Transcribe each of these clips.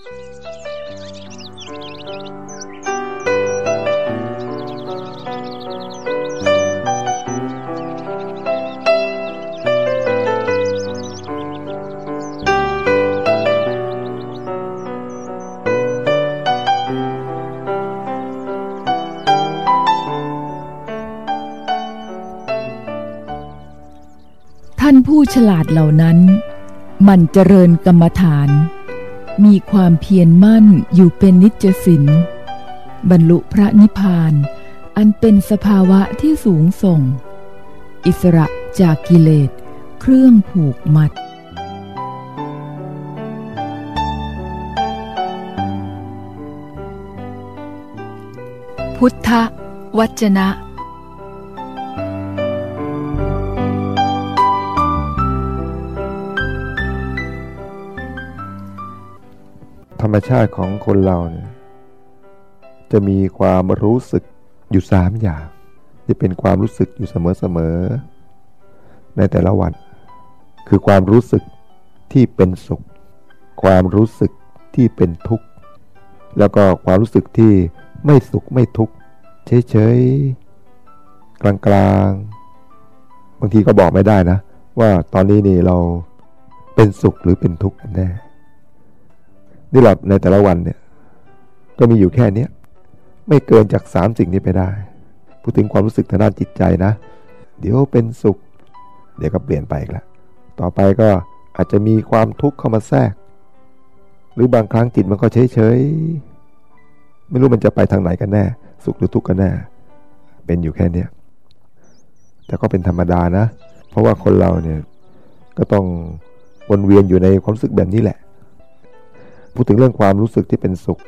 ท่านผู้ฉลาดเหล่านั้น มันเจริญกรรมฐาน มีความเพียรมั่นอยู่เป็นนิจสินบรรลุพระนิพพาน อันเป็นสภาวะที่สูงส่ง อิสระจากกิเลส เครื่องผูกมัด พุทธวจนะ ชาติของคนเราเนี่ยจะมีความรู้สึกอยู่สามอย่างที่เป็นความรู้สึกอยู่เสมอๆในแต่ละวัน คือความรู้สึกที่เป็นสุข ความรู้สึกที่เป็นทุกข์ แล้วก็ความรู้สึกที่ไม่สุขไม่ทุกข์เฉยๆกลางๆ บางทีก็บอกไม่ได้นะ ว่าตอนนี้นี่เราเป็นสุขหรือเป็นทุกข์กันแน่ นี่หละในแต่ละวันเนี่ยก็มีอยู่แค่เนี้ยไม่เกินจากสามสิ่งนี้ไปได้ พูดถึงความรู้สึกทางด้านจิตใจนะ เดี๋ยวเป็นสุข เดี๋ยวก็เปลี่ยนไปอีกล้วต่อไปก็อาจจะมีความทุกข์เข้ามาแทรก หรือบางครั้งจิตมันก็เฉยเฉยไม่รู้มันจะไปทางไหนกันแน่ สุขหรือทุกข์กันแน่ เป็นอยู่แค่เนี้ยแต่ก็เป็นธรรมดานะ เพราะว่าคนเราเนี่ยก็ต้องวนเวียนอยู่ในความรู้สึกแบบนี้แหละ พูดถึงเรื่องความรู้สึกที่เป็นสุข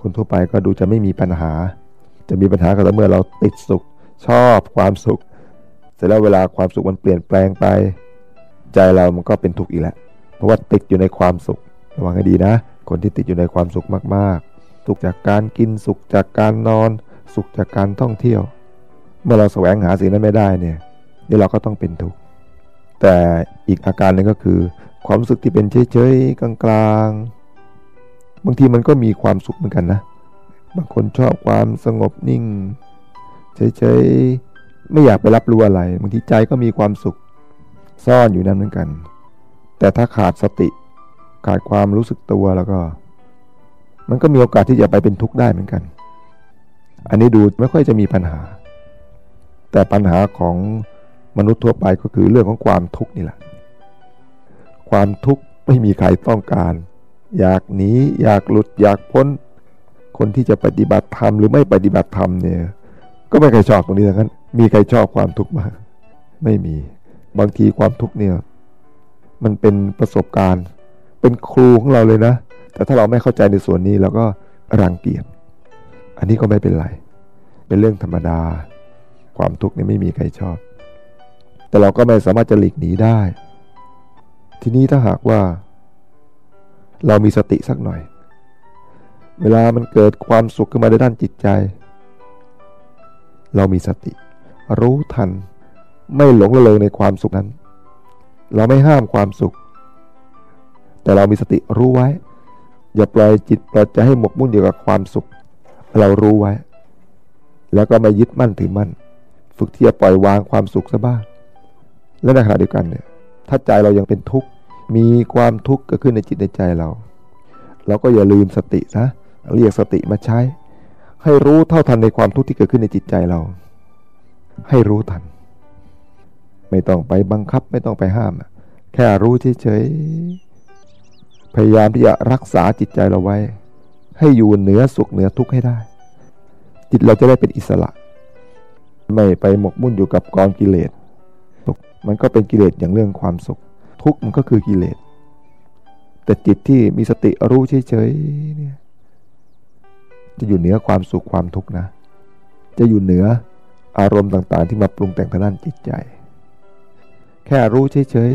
คนทั่วไปก็ดูจะไม่มีปัญหา จะมีปัญหาก็ต่อเมื่อเราติดสุข ชอบความสุข เสร็จแล้วเวลาความสุขมันเปลี่ยนแปลงไป ใจเรามันก็เป็นทุกข์อีกแล้วเพราะว่าติดอยู่ในความสุขระวังให้ดีนะ คนที่ติดอยู่ในความสุขมากๆ สุขจากการกินสุขจากการนอน สุขจากการท่องเที่ยว เมื่อเราแสวงหาสิ่งนั้นไม่ได้เนี่ยนี่เราก็ต้องเป็นทุกข์แต่อีกอาการหนึ่งก็คือ ความรู้สึกที่เป็นเฉยๆกลางๆ บางทีมันก็มีความสุขเหมือนกันนะ บางคนชอบความสงบนิ่งเฉยๆไม่อยากไปรับรู้อะไร บางทีใจก็มีความสุขซ่อนอยู่นั้นเหมือนกัน แต่ถ้าขาดสติ ขาดความรู้สึกตัวแล้วก็ มันก็มีโอกาสที่จะไปเป็นทุกข์ได้เหมือนกัน อันนี้ดูไม่ค่อยจะมีปัญหา แต่ปัญหาของมนุษย์ทั่วไปก็คือเรื่องของความทุกข์นี่แหละ ความทุกข์ไม่มีใครต้องการ อยากหนี อยากหลุด อยากพ้น คนที่จะปฏิบัติธรรมหรือไม่ปฏิบัติธรรมเนี่ย ก็ไม่ใครชอบตรงนี้ทั้งนั้น มีใครชอบความทุกข์มาไม่มี บางทีความทุกข์เนี่ย มันเป็นประสบการณ์ เป็นครูของเราเลยนะ แต่ถ้าเราไม่เข้าใจในส่วนนี้เราก็รังเกียจ อันนี้ก็ไม่เป็นไร เป็นเรื่องธรรมดา ความทุกข์นี่ไม่มีใครชอบ แต่เราก็ไม่สามารถจะหลีกหนีได้ ทีนี้ถ้าหากว่า เรามีสติสักหน่อย เวลามันเกิดความสุขขึ้นมาในด้านจิตใจ เรามีสติ รู้ทัน ไม่หลงระเริงในความสุขนั้น เราไม่ห้ามความสุข แต่เรามีสติรู้ไว้ อย่าปล่อยจิตปล่อยใจให้หมกมุ่นอยู่กับความสุข เรารู้ไว้ แล้วก็ไม่ยึดมั่นถือมั่น ฝึกที่จะปล่อยวางความสุขซะบ้างและในขณะเดียวกันเนี่ยถ้าใจเรายังเป็นทุกข์ มีความทุกข์เกิดขึ้นในจิตในใจเรา เราก็อย่าลืมสตินะเรียกสติมาใช้ ให้รู้เท่าทันในความทุกข์ที่เกิดขึ้นในจิตใจเรา ให้รู้ทัน ไม่ต้องไปบังคับไม่ต้องไปห้าม แค่รู้เฉยๆพยายามที่จะรักษาจิตใจเราไว้ ให้อยู่เหนือสุขเหนือทุกข์ให้ได้ จิตเราจะได้เป็นอิสระ ไม่ไปหมกมุ่นอยู่กับกองกิเลสมันก็เป็นกิเลสอย่างเรื่องความสุข ทุกข์มันก็คือกิเลส แต่จิตที่มีสติรู้เฉยๆเนี่ยจะอยู่เหนือความสุขความทุกข์นะ จะอยู่เหนืออารมณ์ต่างๆ ที่มาปรุงแต่งทางด้านจิตใจ แค่รู้เฉย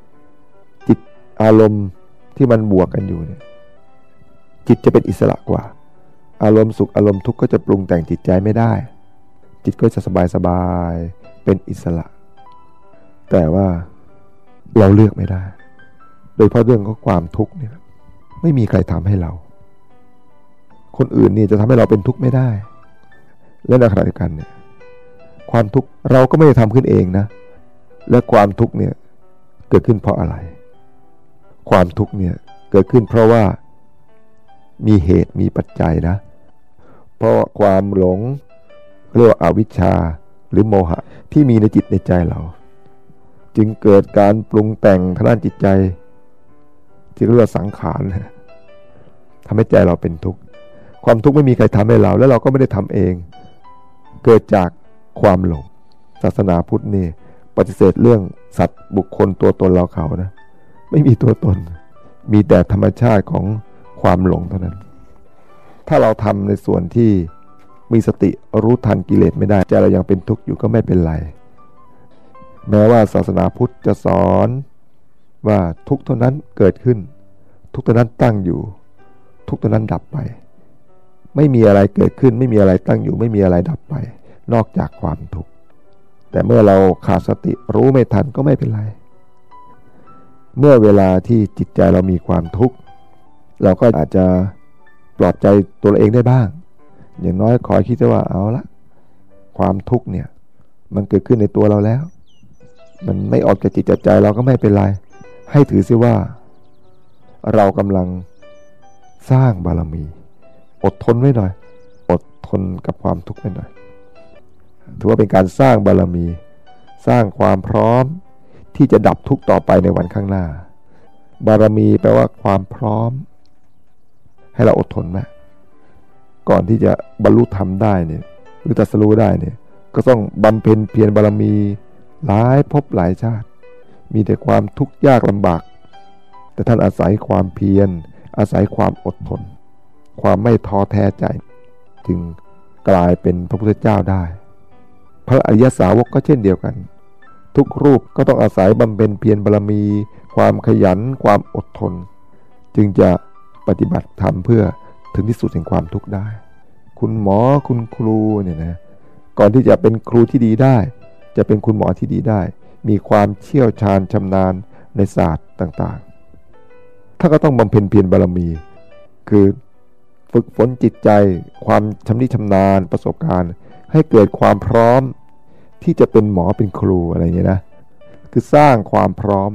ๆจิตอารมณ์ที่มันบวกกันอยู่เนี่ยจิตจะเป็นอิสระกว่า อารมณ์สุขอารมณ์ทุกข์ก็จะปรุงแต่งจิตใจไม่ได้ จิตก็จะสบายๆเป็นอิสระ แต่ว่า เราเลือกไม่ได้ โดยเพราะเรื่องของความทุกข์เนี่ยไม่มีใครทำให้เรา คนอื่นนี่จะทำให้เราเป็นทุกข์ไม่ได้ และในขณะเดียวกันเนี่ยความทุกข์เราก็ไม่ได้ทำขึ้นเองนะ และความทุกข์เนี่ยเกิดขึ้นเพราะอะไร ความทุกข์เนี่ยเกิดขึ้นเพราะว่ามีเหตุมีปัจจัยนะ เพราะความหลงเรียกว่าอาวิชชาหรือโมหะที่มีในจิตในใจเรา จึงเกิดการปรุงแต่งทางด้านจิตใจ ที่เรียกว่าสังขารทำให้ใจเราเป็นทุกข์ความทุกข์ไม่มีใครทำให้เรา แล้วเราก็ไม่ได้ทำเอง เกิดจากความหลงศาสนาพุทธนี่ปฏิเสธเรื่องสัตว์บุคคลตัวตนเราเขานะ ไม่มีตัวตน มีแต่ธรรมชาติของความหลงเท่านั้น ถ้าเราทำในส่วนที่มีสติรู้ทันกิเลสไม่ได้ใจเรายังเป็นทุกข์อยู่ก็ไม่เป็นไร แม้ว่าศาสนาพุทธจะสอนว่าทุกเท่านั้นเกิดขึ้น ทุกเท่านั้นตั้งอยู่ ทุกเท่านั้นดับไป ไม่มีอะไรเกิดขึ้น ไม่มีอะไรตั้งอยู่ ไม่มีอะไรดับไป นอกจากความทุกข์แต่เมื่อเราขาดสติรู้ไม่ทันก็ไม่เป็นไร เมื่อเวลาที่จิตใจเรามีความทุกข์เราก็อาจจะปลอบใจตัวเองได้บ้าง อย่างน้อยขอคิดว่าเอาละความทุกข์เนี่ยมันเกิดขึ้นในตัวเราแล้ว มันไม่ออกจากจิตใจเราก็ไม่เป็นไร ให้ถือซิว่า เรากำลังสร้างบารมี อดทนไว้หน่อย อดทนกับความทุกข์ไว้หน่อย ถือว่าเป็นการสร้างบารมี สร้างความพร้อมที่จะดับทุกข์ต่อไปในวันข้างหน้า บารมีแปลว่าความพร้อม ให้เราอดทนไหมก่อนที่จะบรรลุธรรมได้เนี่ยหรือตัสรู้ได้เนี่ย ก็ต้องบำเพ็ญเพียรบารมี หลายภพหลายชาติ มีแต่ความทุกข์ยากลำบาก แต่ท่านอาศัยความเพียร อาศัยความอดทน ความไม่ท้อแท้ใจ จึงกลายเป็นพระพุทธเจ้าได้ พระอริยสาวกก็เช่นเดียวกัน ทุกรูปก็ต้องอาศัยบำเพ็ญเพียรบารมี ความขยัน ความอดทน จึงจะปฏิบัติธรรมเพื่อถึงที่สุดแห่งความทุกข์ได้ คุณหมอคุณครูเนี่ยนะ ก่อนที่จะเป็นครูที่ดีได้ จะเป็นคุณหมอที่ดีได้ มีความเชี่ยวชาญชำนาญในศาสตร์ต่างๆ ถ้าก็ต้องบำเพ็ญเพียรบารมี คือฝึกฝนจิตใจ ความชำนิชำนาญประสบการณ์ ให้เกิดความพร้อมที่จะเป็นหมอเป็นครูอะไรอย่างนี้นะ คือสร้างความพร้อม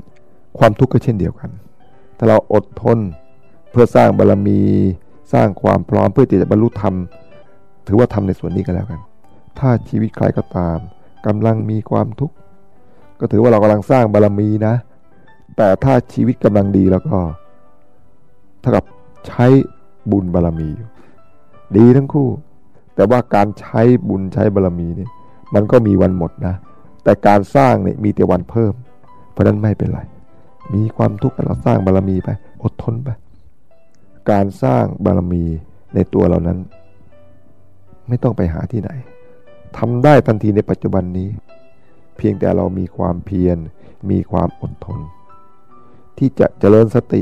ความทุกข์ก็เช่นเดียวกัน ถ้าเราอดทนเพื่อสร้างบารรมี สร้างความพร้อมเพื่อที่จะบรรลุธรรม ถือว่าทำในส่วนนี้ก็แล้วกัน ถ้าชีวิตใครก็ตาม กำลังมีความทุกข์ก็ถือว่าเรากำลังสร้างบารรมีนะ แต่ถ้าชีวิตกำลังดีแล้วก็เท่ากับใช้บุญบารรมี ดีทั้งคู่ แต่ว่าการใช้บุญใช้บารรมีเนี่ยมันก็มีวันหมดนะ แต่การสร้างเนี่ยมีแต่วันเพิ่ม เพราะนั้นไม่เป็นไร มีความทุกข์เราสร้างบารรมีไป อดทนไป การสร้างบารมีในตัวเรานั้น ไม่ต้องไปหาที่ไหน ทำได้ทันทีในปัจจุบันนี้ เพียงแต่เรามีความเพียร มีความอดทน ที่จะเจริญสติ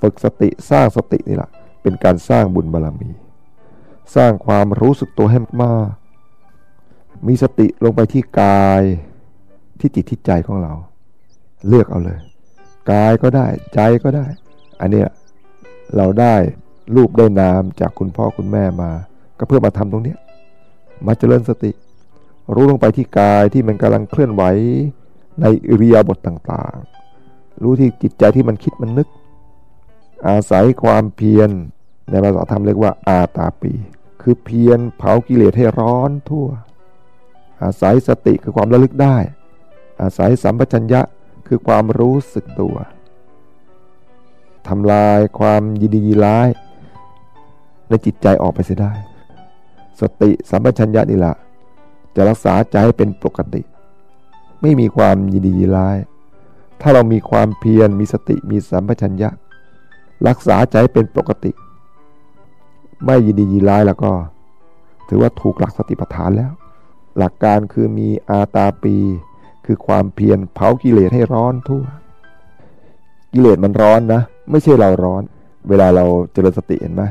ฝึกสติสร้างสตินี่แหละเป็นการสร้างบุญบารมี สร้างความรู้สึกตัวให้มากมีสติลงไปที่กายที่จิตที่ใจของเรา เลือกเอาเลย กายก็ได้ใจก็ได้ อันนี้เราได้รูปได้นามจากคุณพ่อคุณแม่มา ก็เพื่อมาทำตรงนี้ มาเจริญสติ รู้ลงไปที่กายที่มันกำลังเคลื่อนไหวในอิริยาบถต่างๆ รู้ที่จิตใจที่มันคิดมันนึก อาศัยความเพียรในภาษาธรรมเรียกว่าอาตาปี คือเพียรเผากิเลสให้ร้อนทั่ว อาศัยสติคือความระลึกได้ อาศัยสัมปชัญญะคือความรู้สึกตัวทำลายความยินดียินร้าย ในจิตใจออกไปเสียได้ สติสัมปชัญญะนี่แหละจะรักษาใจให้เป็นปกติ ไม่มีความยินดียินร้าย ถ้าเรามีความเพียรมีสติมีสัมปชัญญะ รักษาใจเป็นปกติ ไม่ยินดียินร้ายแล้วก็ ถือว่าถูกหลักสติปัฏฐานแล้ว หลักการคือมีอาตาปี คือความเพียรเผากิเลสให้ร้อนทั่ว กิเลสมันร้อนนะ ไม่ใช่เราร้อน เวลาเราเจริญสติเห็นไหม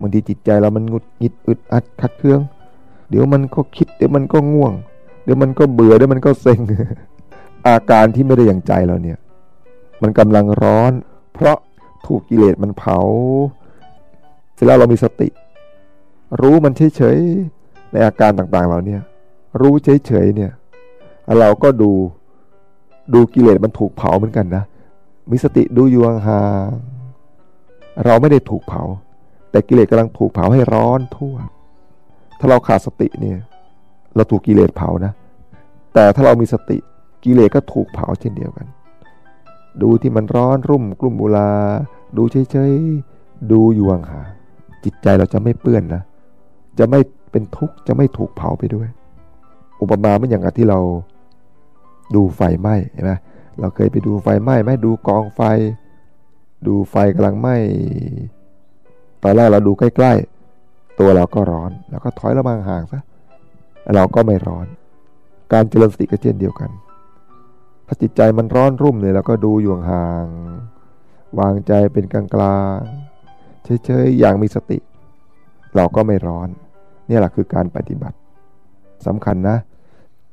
บางทีจิตใจเรามันงุดหิดอึดอัดขัดเคือง เดี๋ยวมันก็คิดเดี๋ยวมันก็ง่วง เดี๋ยวมันก็เบื่อเดี๋ยวมันก็เซ็ง อาการที่ไม่ได้อย่างใจเราเนี่ย มันกำลังร้อน เพราะถูกกิเลสมันเผา เสร็จแล้วเรามีสติ รู้มันเฉยๆในอาการต่างๆเราเนี่ย รู้เฉยๆเนี่ย เราก็ดูดูกิเลสมันถูกเผาเหมือนกันนะมีสติดูอยู่ห่างเราไม่ได้ถูกเผา แต่กิเลสกำลังถูกเผาให้ร้อนทั่ว ถ้าเราขาดสติเนี่ย เราถูกกิเลสเผานะ แต่ถ้าเรามีสติกิเลสก็ถูกเผาเช่นเดียวกัน ดูที่มันร้อนรุ่มกลุ่มบุลา ดูเฉยๆ ดูอยู่ห่างจิตใจเราจะไม่เปื้อนนะ จะไม่เป็นทุกข์ จะไม่ถูกเผาไปด้วย อุปมาไม่อย่างกับที่เราดูไฟไหม้เห็นไหมเราเคยไปดูไฟไหม้ไหมดูกองไฟ ดูไฟกำลังไหม้ ตอนแรกเราดูใกล้ ๆ ตัวเราก็ร้อน แล้วก็ถอยระมังห่างซะเราก็ไม่ร้อน การเจริญสติก็เช่นเดียวกันถ้าจิตใจมันร้อนรุ่มเลยเราก็ดูอยู่ห่างวางใจเป็นกลางกลางเฉยๆอย่างมีสติ เราก็ไม่ร้อน นี่แหละคือการปฏิบัติสำคัญนะ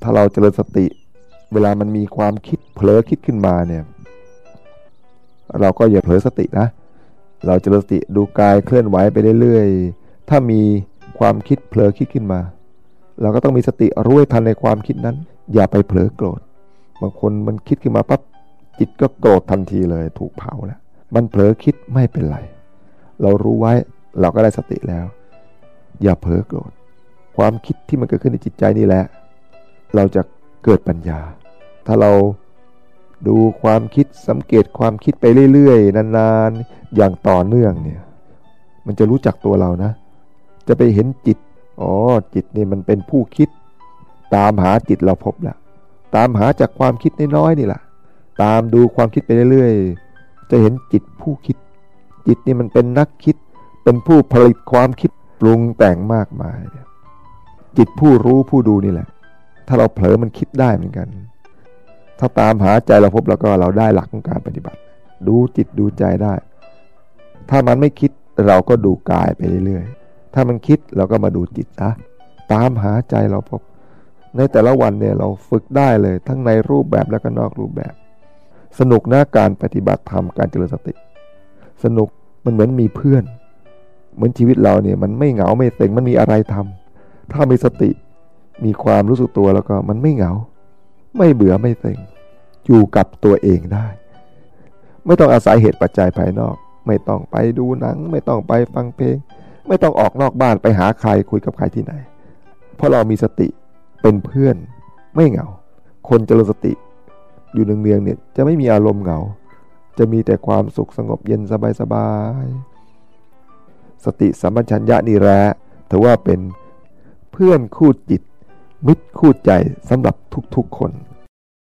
ถ้าเราเจริญสติ เวลามันมีความคิดเผลอคิดขึ้นมาเนี่ย เราก็อย่าเผลอสตินะ เราจะสติดูกายเคลื่อนไหวไปเรื่อยๆ ถ้ามีความคิดเผลอคิดขึ้นมา เราก็ต้องมีสติรู้ทันในความคิดนั้น อย่าไปเผลอโกรธ บางคนมันคิดขึ้นมาปั๊บจิตก็โกรธทันทีเลยถูกเผาแล้ว มันเผลอคิดไม่เป็นไร เรารู้ไว้เราก็ได้สติแล้ว อย่าเผลอโกรธ ความคิดที่มันเกิดขึ้นในจิตใจนี่แหละ เราจะเกิดปัญญา ถ้าเรา ดูความคิดสังเกตความคิดไปเรื่อยๆ นานๆ อย่างต่อเนื่องเนี่ย มันจะรู้จักตัวเรานะ จะไปเห็นจิต อ๋อ จิตนี่มันเป็นผู้คิด ตามหาจิตเราพบแล้วตามหาจากความคิดน้อยๆนี่แหละ ตามดูความคิดไปเรื่อยๆ จะเห็นจิตผู้คิด จิตนี่มันเป็นนักคิด เป็นผู้ผลิตความคิดปรุงแต่งมากมาย จิตผู้รู้ผู้ดูนี่แหละ ถ้าเราเผลอมันคิดได้เหมือนกัน ถ้าตามหาใจเราพบแล้วก็เราได้หลักของการปฏิบัติ ดูจิตดูใจได้ ถ้ามันไม่คิดเราก็ดูกายไปเรื่อยๆ ถ้ามันคิดเราก็มาดูจิตซะตามหาใจเราพบ ในแต่ละวันเนี่ยเราฝึกได้เลยทั้งในรูปแบบและก็นอกรูปแบบ สนุกนะการปฏิบัติธรรมการเจริญสติ สนุกมันเหมือนมีเพื่อน เหมือนชีวิตเราเนี่ยมันไม่เหงาไม่เซ็งมันมีอะไรทำถ้ามีสติมีความรู้สึกตัวแล้วก็มันไม่เหงา ไม่เบื่อไม่เซ็งอยู่กับตัวเองได้ ไม่ต้องอาศัยเหตุปัจจัยภายนอก ไม่ต้องไปดูหนัง ไม่ต้องไปฟังเพลง ไม่ต้องออกนอกบ้านไปหาใครคุยกับใครที่ไหน เพราะเรามีสติเป็นเพื่อนไม่เหงา คนเจริญสติ อยู่เนืองๆเนี่ยจะไม่มีอารมณ์เหงา จะมีแต่ความสุขสงบเย็นสบายๆสติสัมปชัญญะนี่แหละถือว่าเป็นเพื่อนคู่จิต มิตรคู่ใจสำหรับทุกๆคน